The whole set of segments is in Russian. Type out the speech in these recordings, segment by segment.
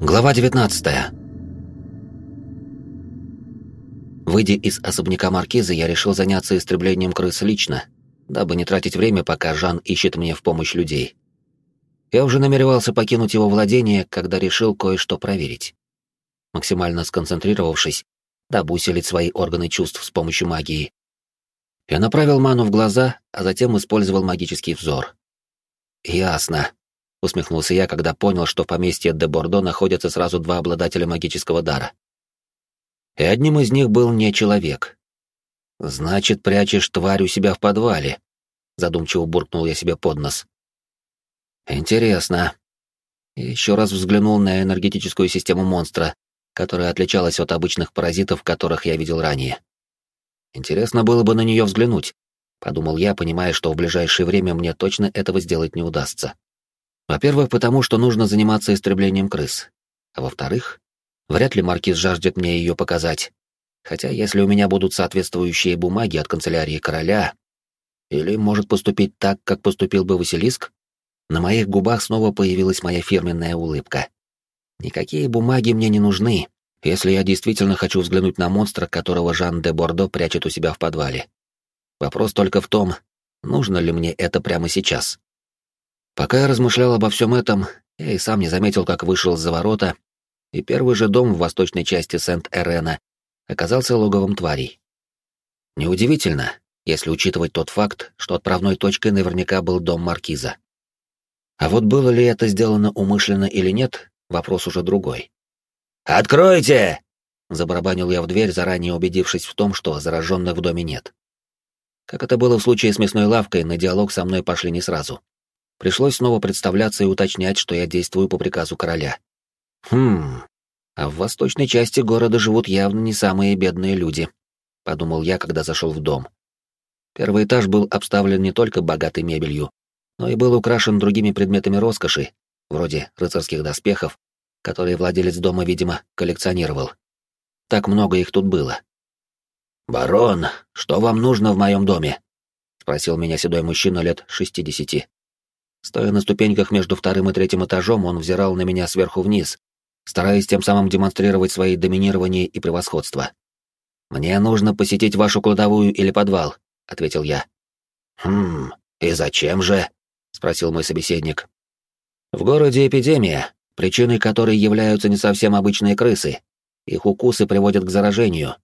Глава 19 Выйдя из особняка маркиза, я решил заняться истреблением крыс лично, дабы не тратить время, пока Жан ищет мне в помощь людей. Я уже намеревался покинуть его владение, когда решил кое-что проверить. Максимально сконцентрировавшись, дабы усилить свои органы чувств с помощью магии, я направил ману в глаза, а затем использовал магический взор. «Ясно», — усмехнулся я, когда понял, что в поместье де Бордо находятся сразу два обладателя магического дара. И одним из них был не человек. «Значит, прячешь тварь у себя в подвале», — задумчиво буркнул я себе под нос. «Интересно». Еще раз взглянул на энергетическую систему монстра, которая отличалась от обычных паразитов, которых я видел ранее. Интересно было бы на нее взглянуть, подумал я, понимая, что в ближайшее время мне точно этого сделать не удастся. Во-первых, потому что нужно заниматься истреблением крыс. А во-вторых, вряд ли маркиз жаждет мне ее показать. Хотя если у меня будут соответствующие бумаги от канцелярии короля, или может поступить так, как поступил бы Василиск, на моих губах снова появилась моя фирменная улыбка. Никакие бумаги мне не нужны, если я действительно хочу взглянуть на монстра, которого Жан де Бордо прячет у себя в подвале. Вопрос только в том, нужно ли мне это прямо сейчас. Пока я размышлял обо всем этом, я и сам не заметил, как вышел за ворота, и первый же дом в восточной части Сент-Эрена оказался логовом тварей. Неудивительно, если учитывать тот факт, что отправной точкой наверняка был дом Маркиза. А вот было ли это сделано умышленно или нет, вопрос уже другой. «Откройте!» — забарабанил я в дверь, заранее убедившись в том, что зараженных в доме нет. Как это было в случае с мясной лавкой, на диалог со мной пошли не сразу. Пришлось снова представляться и уточнять, что я действую по приказу короля. Хм, а в восточной части города живут явно не самые бедные люди, подумал я, когда зашел в дом. Первый этаж был обставлен не только богатой мебелью, но и был украшен другими предметами роскоши, вроде рыцарских доспехов, которые владелец дома, видимо, коллекционировал. Так много их тут было. «Барон, что вам нужно в моем доме?» — спросил меня седой мужчина лет шестидесяти. Стоя на ступеньках между вторым и третьим этажом, он взирал на меня сверху вниз, стараясь тем самым демонстрировать свои доминирование и превосходство. «Мне нужно посетить вашу кладовую или подвал», — ответил я. «Хм, и зачем же?» — спросил мой собеседник. «В городе эпидемия, причиной которой являются не совсем обычные крысы. Их укусы приводят к заражению.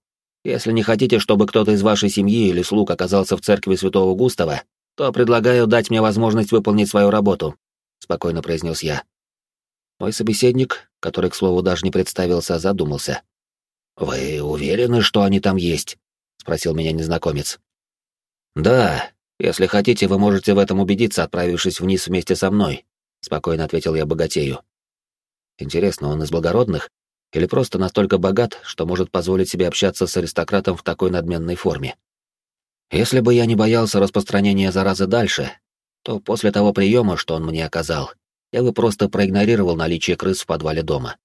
Если не хотите, чтобы кто-то из вашей семьи или слуг оказался в церкви Святого Густава, то предлагаю дать мне возможность выполнить свою работу», — спокойно произнес я. Мой собеседник, который, к слову, даже не представился, задумался. «Вы уверены, что они там есть?» — спросил меня незнакомец. «Да, если хотите, вы можете в этом убедиться, отправившись вниз вместе со мной», — спокойно ответил я богатею. Интересно, он из благородных? Или просто настолько богат, что может позволить себе общаться с аристократом в такой надменной форме? Если бы я не боялся распространения заразы дальше, то после того приема, что он мне оказал, я бы просто проигнорировал наличие крыс в подвале дома.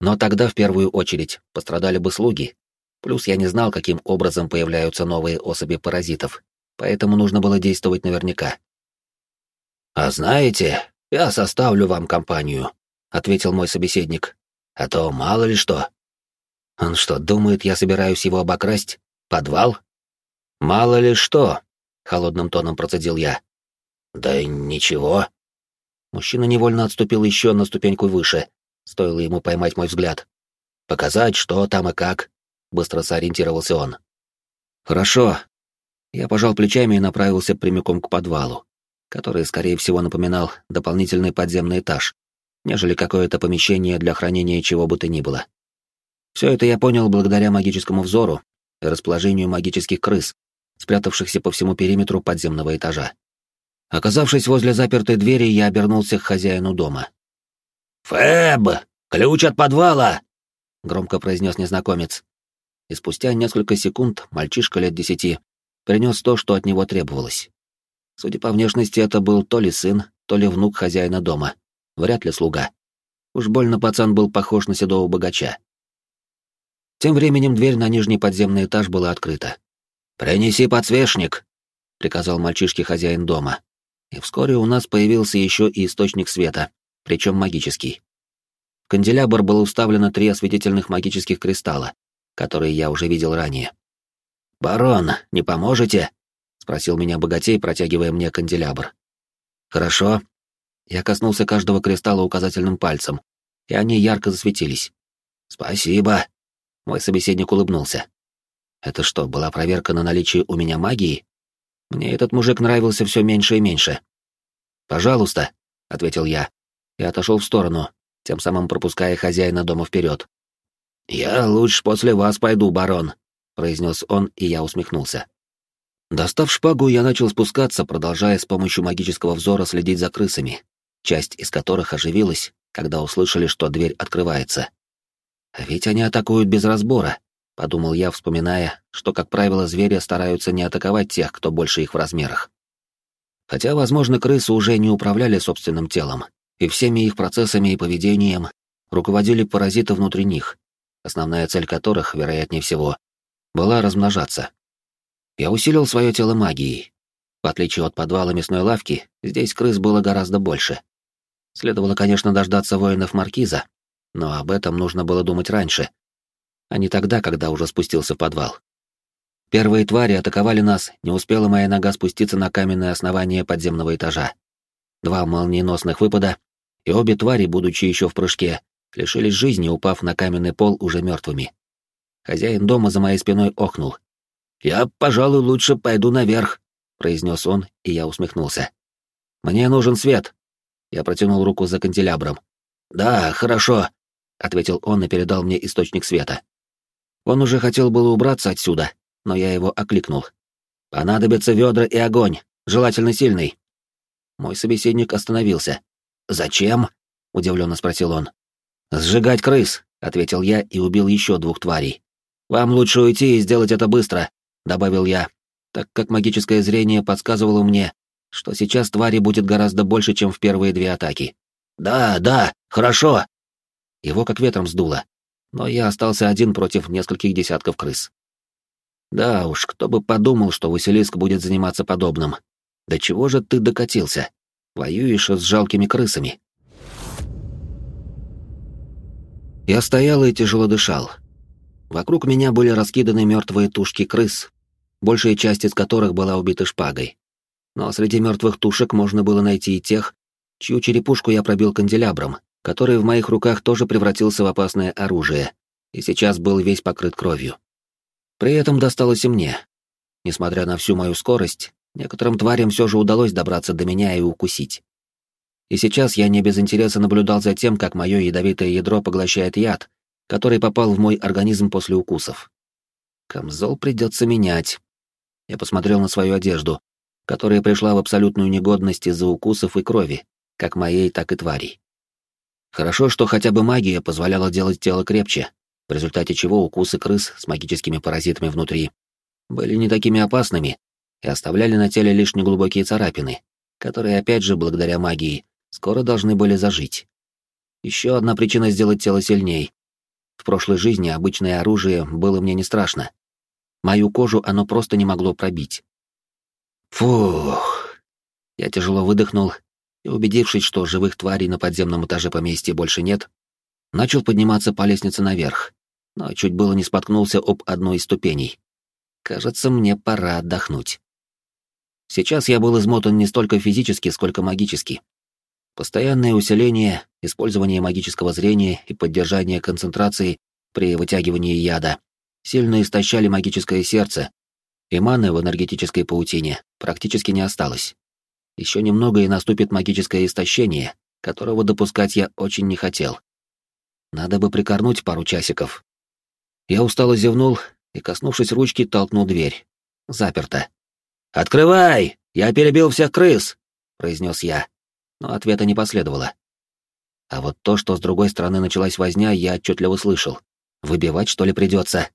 Но тогда в первую очередь пострадали бы слуги. Плюс я не знал, каким образом появляются новые особи паразитов, поэтому нужно было действовать наверняка. «А знаете, я составлю вам компанию», — ответил мой собеседник. «А то мало ли что». «Он что, думает, я собираюсь его обокрасть? Подвал?» «Мало ли что», — холодным тоном процедил я. «Да ничего». Мужчина невольно отступил еще на ступеньку выше, стоило ему поймать мой взгляд. «Показать, что там и как», — быстро сориентировался он. «Хорошо». Я пожал плечами и направился прямиком к подвалу, который, скорее всего, напоминал дополнительный подземный этаж, нежели какое-то помещение для хранения чего бы то ни было. Все это я понял благодаря магическому взору и расположению магических крыс, спрятавшихся по всему периметру подземного этажа. Оказавшись возле запертой двери, я обернулся к хозяину дома. «Фэб! Ключ от подвала!» — громко произнес незнакомец. И спустя несколько секунд мальчишка лет десяти принес то, что от него требовалось. Судя по внешности, это был то ли сын, то ли внук хозяина дома. Вряд ли слуга. Уж больно пацан был похож на седого богача. Тем временем дверь на нижний подземный этаж была открыта. «Принеси подсвечник», — приказал мальчишке хозяин дома. И вскоре у нас появился еще и источник света, причем магический. В канделябр было уставлено три осветительных магических кристалла, которые я уже видел ранее. «Барон, не поможете?» — спросил меня богатей, протягивая мне канделябр. «Хорошо». Я коснулся каждого кристалла указательным пальцем, и они ярко засветились. «Спасибо», — мой собеседник улыбнулся. «Это что, была проверка на наличие у меня магии? Мне этот мужик нравился все меньше и меньше». «Пожалуйста», — ответил я, и отошел в сторону, тем самым пропуская хозяина дома вперед. «Я лучше после вас пойду, барон», — произнес он, и я усмехнулся. Достав шпагу, я начал спускаться, продолжая с помощью магического взора следить за крысами, часть из которых оживилась, когда услышали, что дверь открывается. А ведь они атакуют без разбора, подумал я, вспоминая, что, как правило, звери стараются не атаковать тех, кто больше их в размерах. Хотя, возможно, крысы уже не управляли собственным телом, и всеми их процессами и поведением руководили паразиты внутри них, основная цель которых, вероятнее всего, была размножаться. Я усилил свое тело магией. В отличие от подвала мясной лавки, здесь крыс было гораздо больше. Следовало, конечно, дождаться воинов Маркиза, но об этом нужно было думать раньше, а не тогда, когда уже спустился в подвал. Первые твари атаковали нас, не успела моя нога спуститься на каменное основание подземного этажа. Два молниеносных выпада, и обе твари, будучи еще в прыжке, лишились жизни, упав на каменный пол уже мертвыми. Хозяин дома за моей спиной охнул. «Я, пожалуй, лучше пойду наверх», — произнес он, и я усмехнулся. «Мне нужен свет». Я протянул руку за канделябром. «Да, хорошо», — ответил он и передал мне источник света. Он уже хотел было убраться отсюда, но я его окликнул. «Понадобятся ведра и огонь, желательно сильный». Мой собеседник остановился. «Зачем?» — удивленно спросил он. «Сжигать крыс», — ответил я и убил еще двух тварей. «Вам лучше уйти и сделать это быстро добавил я, так как магическое зрение подсказывало мне, что сейчас твари будет гораздо больше, чем в первые две атаки. «Да, да, хорошо!» Его как ветром сдуло, но я остался один против нескольких десятков крыс. Да уж, кто бы подумал, что Василиск будет заниматься подобным. Да чего же ты докатился? Воюешь с жалкими крысами. Я стоял и тяжело дышал. Вокруг меня были раскиданы мертвые тушки крыс, большая часть из которых была убита шпагой. Но среди мертвых тушек можно было найти и тех, чью черепушку я пробил канделябром, который в моих руках тоже превратился в опасное оружие, и сейчас был весь покрыт кровью. При этом досталось и мне. Несмотря на всю мою скорость, некоторым тварям все же удалось добраться до меня и укусить. И сейчас я не без интереса наблюдал за тем, как мое ядовитое ядро поглощает яд, который попал в мой организм после укусов. Камзол придется менять. Я посмотрел на свою одежду, которая пришла в абсолютную негодность из-за укусов и крови, как моей, так и тварей. Хорошо, что хотя бы магия позволяла делать тело крепче, в результате чего укусы крыс с магическими паразитами внутри были не такими опасными и оставляли на теле лишь неглубокие царапины, которые, опять же, благодаря магии, скоро должны были зажить. Еще одна причина сделать тело сильней. В прошлой жизни обычное оружие было мне не страшно, Мою кожу оно просто не могло пробить. Фух. Я тяжело выдохнул и, убедившись, что живых тварей на подземном этаже поместья больше нет, начал подниматься по лестнице наверх, но чуть было не споткнулся об одной из ступеней. Кажется, мне пора отдохнуть. Сейчас я был измотан не столько физически, сколько магически. Постоянное усиление, использование магического зрения и поддержание концентрации при вытягивании яда сильно истощали магическое сердце, и маны в энергетической паутине практически не осталось. Еще немного и наступит магическое истощение, которого допускать я очень не хотел. Надо бы прикорнуть пару часиков. Я устало зевнул и, коснувшись ручки, толкнул дверь. Заперто. «Открывай! Я перебил всех крыс!» — произнес я, но ответа не последовало. А вот то, что с другой стороны началась возня, я отчетливо слышал. Выбивать, что ли, придется?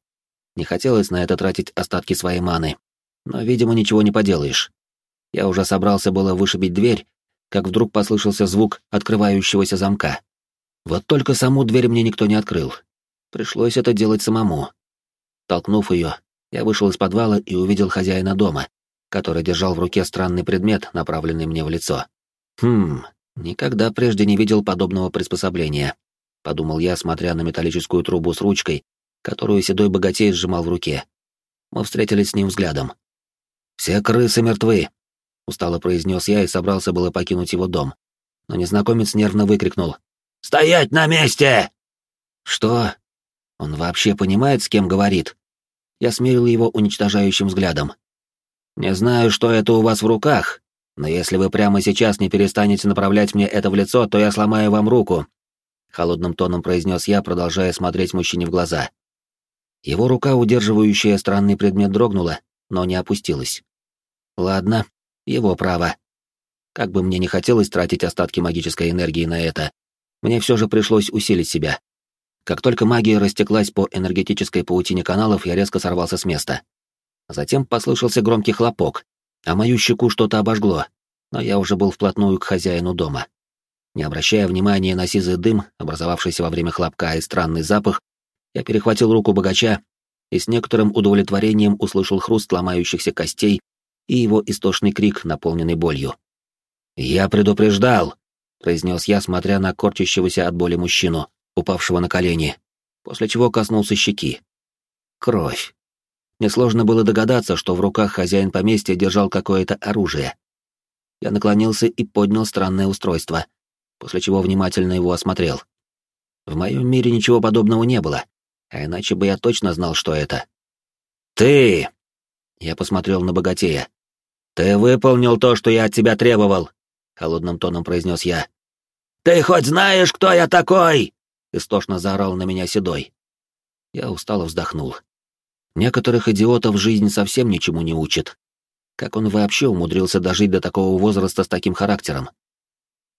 Не хотелось на это тратить остатки своей маны, но, видимо, ничего не поделаешь. Я уже собрался было вышибить дверь, как вдруг послышался звук открывающегося замка. Вот только саму дверь мне никто не открыл. Пришлось это делать самому. Толкнув ее, я вышел из подвала и увидел хозяина дома, который держал в руке странный предмет, направленный мне в лицо. Хм, никогда прежде не видел подобного приспособления. — подумал я, смотря на металлическую трубу с ручкой, которую седой богатей сжимал в руке. Мы встретились с ним взглядом. «Все крысы мертвы», — устало произнес я и собрался было покинуть его дом. Но незнакомец нервно выкрикнул. «Стоять на месте!» «Что? Он вообще понимает, с кем говорит?» Я смирил его уничтожающим взглядом. «Не знаю, что это у вас в руках, но если вы прямо сейчас не перестанете направлять мне это в лицо, то я сломаю вам руку», — холодным тоном произнес я, продолжая смотреть мужчине в глаза. Его рука, удерживающая странный предмет, дрогнула, но не опустилась. Ладно, его право. Как бы мне не хотелось тратить остатки магической энергии на это, мне все же пришлось усилить себя. Как только магия растеклась по энергетической паутине каналов, я резко сорвался с места. Затем послышался громкий хлопок, а мою щеку что-то обожгло, но я уже был вплотную к хозяину дома. Не обращая внимания на сизый дым, образовавшийся во время хлопка и странный запах, я перехватил руку богача и с некоторым удовлетворением услышал хруст ломающихся костей и его истошный крик, наполненный болью. «Я предупреждал!» — произнес я, смотря на корчащегося от боли мужчину, упавшего на колени, после чего коснулся щеки. Кровь. Несложно было догадаться, что в руках хозяин поместья держал какое-то оружие. Я наклонился и поднял странное устройство, после чего внимательно его осмотрел. В моем мире ничего подобного не было а иначе бы я точно знал, что это. «Ты!» — я посмотрел на богатея. «Ты выполнил то, что я от тебя требовал», — холодным тоном произнес я. «Ты хоть знаешь, кто я такой?» — истошно заорал на меня Седой. Я устало вздохнул. Некоторых идиотов жизнь совсем ничему не учит. Как он вообще умудрился дожить до такого возраста с таким характером?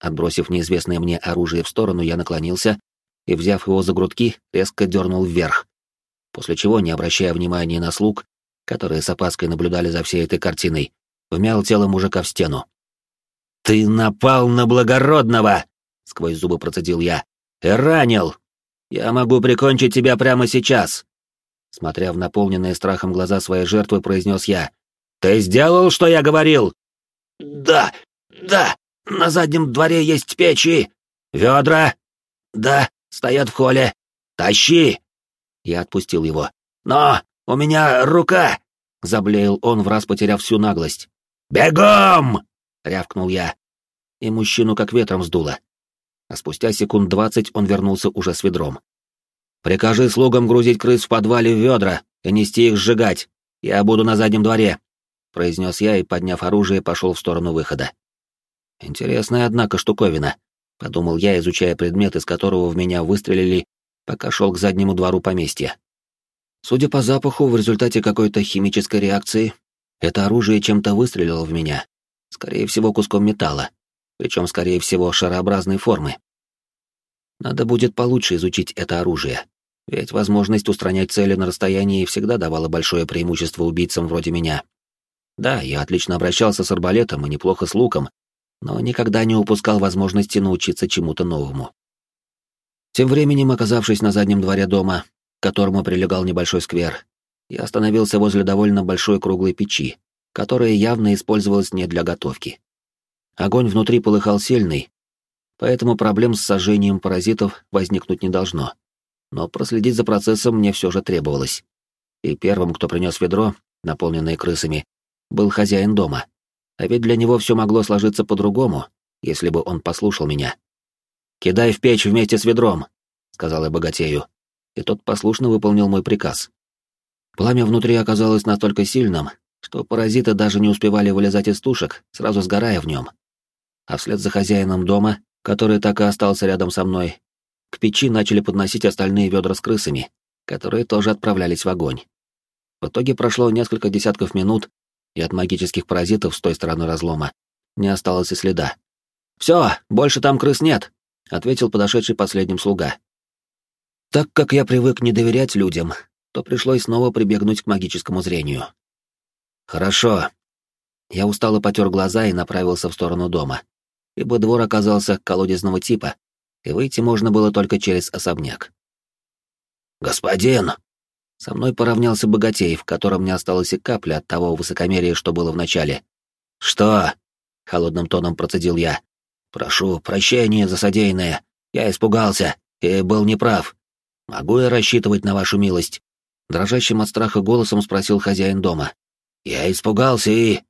Отбросив неизвестное мне оружие в сторону, я наклонился и, взяв его за грудки, резко дернул вверх. После чего, не обращая внимания на слуг, которые с опаской наблюдали за всей этой картиной, вмял тело мужика в стену. «Ты напал на благородного!» — сквозь зубы процедил я. «И ранил! Я могу прикончить тебя прямо сейчас!» Смотря в наполненные страхом глаза своей жертвы, произнес я. «Ты сделал, что я говорил?» «Да, да, на заднем дворе есть печи. Ведра?» «Да, Стоят в холле. Тащи!» Я отпустил его. «Но! У меня рука!» Заблеял он, враз потеряв всю наглость. «Бегом!» — рявкнул я. И мужчину как ветром сдуло. А спустя секунд двадцать он вернулся уже с ведром. «Прикажи слугам грузить крыс в подвале в ведра и нести их сжигать. Я буду на заднем дворе», — произнес я и, подняв оружие, пошел в сторону выхода. Интересная, однако, штуковина подумал я, изучая предмет, из которого в меня выстрелили, пока шел к заднему двору поместья. Судя по запаху, в результате какой-то химической реакции, это оружие чем-то выстрелило в меня. Скорее всего, куском металла, причем, скорее всего, шарообразной формы. Надо будет получше изучить это оружие, ведь возможность устранять цели на расстоянии всегда давала большое преимущество убийцам вроде меня. Да, я отлично обращался с арбалетом и неплохо с луком, но никогда не упускал возможности научиться чему-то новому. Тем временем, оказавшись на заднем дворе дома, к которому прилегал небольшой сквер, я остановился возле довольно большой круглой печи, которая явно использовалась не для готовки. Огонь внутри полыхал сильный, поэтому проблем с сожжением паразитов возникнуть не должно. Но проследить за процессом мне все же требовалось. И первым, кто принес ведро, наполненное крысами, был хозяин дома. А ведь для него все могло сложиться по-другому, если бы он послушал меня. «Кидай в печь вместе с ведром», — сказал я богатею, и тот послушно выполнил мой приказ. Пламя внутри оказалось настолько сильным, что паразиты даже не успевали вылезать из тушек, сразу сгорая в нем. А вслед за хозяином дома, который так и остался рядом со мной, к печи начали подносить остальные ведра с крысами, которые тоже отправлялись в огонь. В итоге прошло несколько десятков минут, и от магических паразитов с той стороны разлома не осталось и следа. «Все, больше там крыс нет», — ответил подошедший последним слуга. Так как я привык не доверять людям, то пришлось снова прибегнуть к магическому зрению. «Хорошо». Я устало потер глаза и направился в сторону дома, ибо двор оказался колодезного типа, и выйти можно было только через особняк. «Господин!» Со мной поравнялся богатей, в котором не осталось и капли от того высокомерия, что было в начале. «Что?» — холодным тоном процедил я. «Прошу прощения за содеянное. Я испугался. И был неправ. Могу я рассчитывать на вашу милость?» Дрожащим от страха голосом спросил хозяин дома. «Я испугался и...»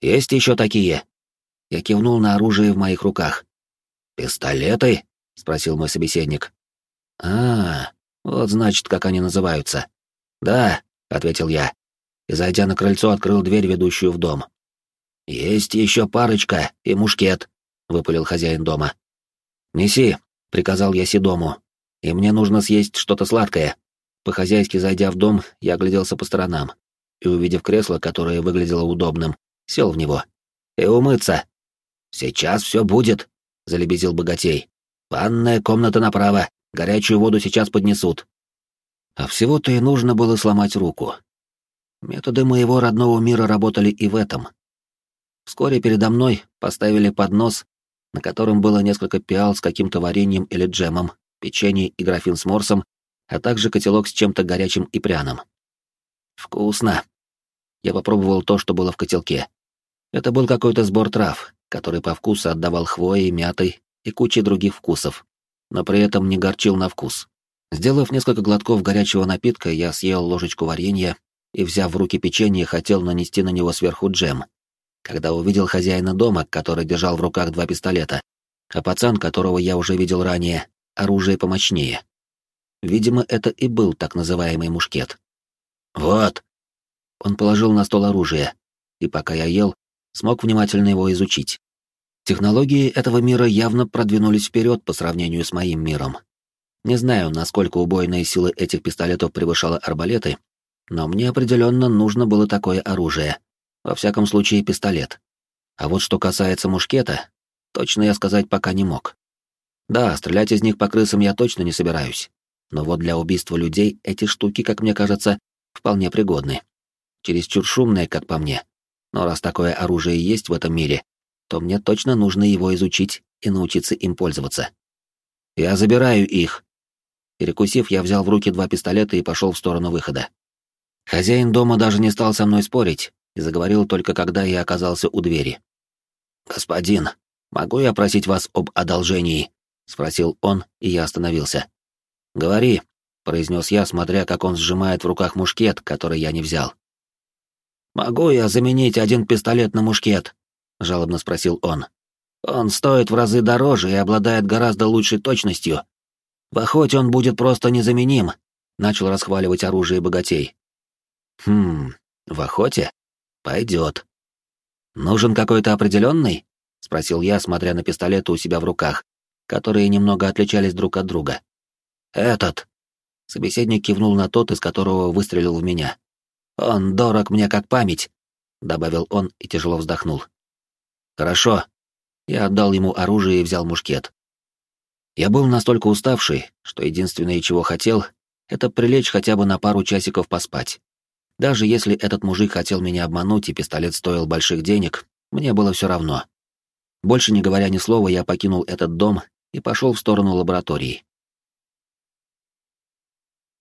«Есть еще такие?» Я кивнул на оружие в моих руках. «Пистолеты?» — спросил мой собеседник. «А, вот значит, как они называются». «Да», — ответил я, и, зайдя на крыльцо, открыл дверь, ведущую в дом. «Есть еще парочка и мушкет», — выпалил хозяин дома. «Неси», — приказал я Седому, — «и мне нужно съесть что-то сладкое». По-хозяйски зайдя в дом, я огляделся по сторонам и, увидев кресло, которое выглядело удобным, сел в него. «И умыться!» «Сейчас все будет», — залебезил богатей. «Ванная комната направо, горячую воду сейчас поднесут». А всего-то и нужно было сломать руку. Методы моего родного мира работали и в этом. Вскоре передо мной поставили поднос, на котором было несколько пиал с каким-то вареньем или джемом, печенье и графин с морсом, а также котелок с чем-то горячим и пряным. Вкусно. Я попробовал то, что было в котелке. Это был какой-то сбор трав, который по вкусу отдавал хвоей, мятой и кучей других вкусов, но при этом не горчил на вкус. Сделав несколько глотков горячего напитка, я съел ложечку варенья и, взяв в руки печенье, хотел нанести на него сверху джем, когда увидел хозяина дома, который держал в руках два пистолета, а пацан, которого я уже видел ранее, оружие помощнее. Видимо, это и был так называемый мушкет. «Вот!» Он положил на стол оружие, и пока я ел, смог внимательно его изучить. Технологии этого мира явно продвинулись вперед по сравнению с моим миром. Не знаю, насколько убойные силы этих пистолетов превышала арбалеты, но мне определенно нужно было такое оружие. Во всяком случае, пистолет. А вот что касается мушкета, точно я сказать пока не мог. Да, стрелять из них по крысам я точно не собираюсь. Но вот для убийства людей эти штуки, как мне кажется, вполне пригодны. Чересчур шумные, как по мне. Но раз такое оружие есть в этом мире, то мне точно нужно его изучить и научиться им пользоваться. Я забираю их. Перекусив, я взял в руки два пистолета и пошел в сторону выхода. Хозяин дома даже не стал со мной спорить и заговорил только когда я оказался у двери. «Господин, могу я просить вас об одолжении?» — спросил он, и я остановился. «Говори», — произнес я, смотря, как он сжимает в руках мушкет, который я не взял. «Могу я заменить один пистолет на мушкет?» — жалобно спросил он. «Он стоит в разы дороже и обладает гораздо лучшей точностью. В охоте он будет просто незаменим», — начал расхваливать оружие богатей. «Хм, в охоте? Пойдет. Нужен какой-то определенный?» — спросил я, смотря на пистолеты у себя в руках, которые немного отличались друг от друга. «Этот!» — собеседник кивнул на тот, из которого выстрелил в меня. «Он дорог мне как память», — добавил он и тяжело вздохнул. «Хорошо». Я отдал ему оружие и взял мушкет. Я был настолько уставший, что единственное, чего хотел, это прилечь хотя бы на пару часиков поспать. Даже если этот мужик хотел меня обмануть и пистолет стоил больших денег, мне было все равно. Больше не говоря ни слова, я покинул этот дом и пошел в сторону лаборатории.